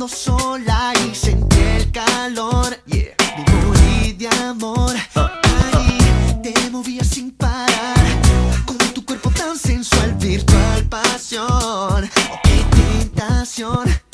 estando sola y sentí el calor. Yeah. Me morí de amor. Ah, ah, ah. Ahí te movías sin parar. Con tu cuerpo tan sensual, virtual pasión. Ok, tentación.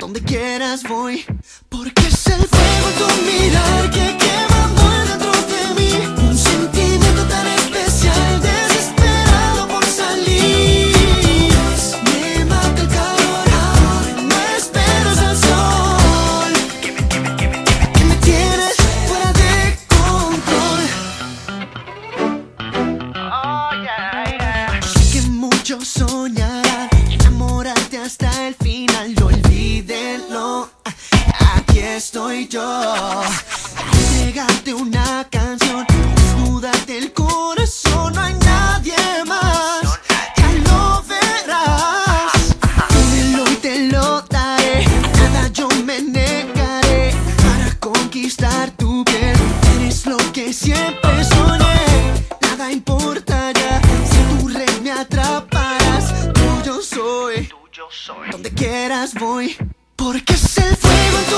Donde quieras voy, porque es el fuego tu mirar que quemando dentro de mí. Un sentimiento tan especial, desesperado por salir. Me mata el calor, no esperas al sol. Que me tienes fuera de control. Sé que muchos soñarán aquí estoy yo. A una canción, desnudarte el corazón, no hay nadie más. Ya lo verás. Tómelo y te lo daré. Nada yo me negaré para conquistar tu piel. Eres lo que siempre soñé. Nada importará si tu red me atraparás. Tuyo soy. Donde quieras voy. Porque es el fuego.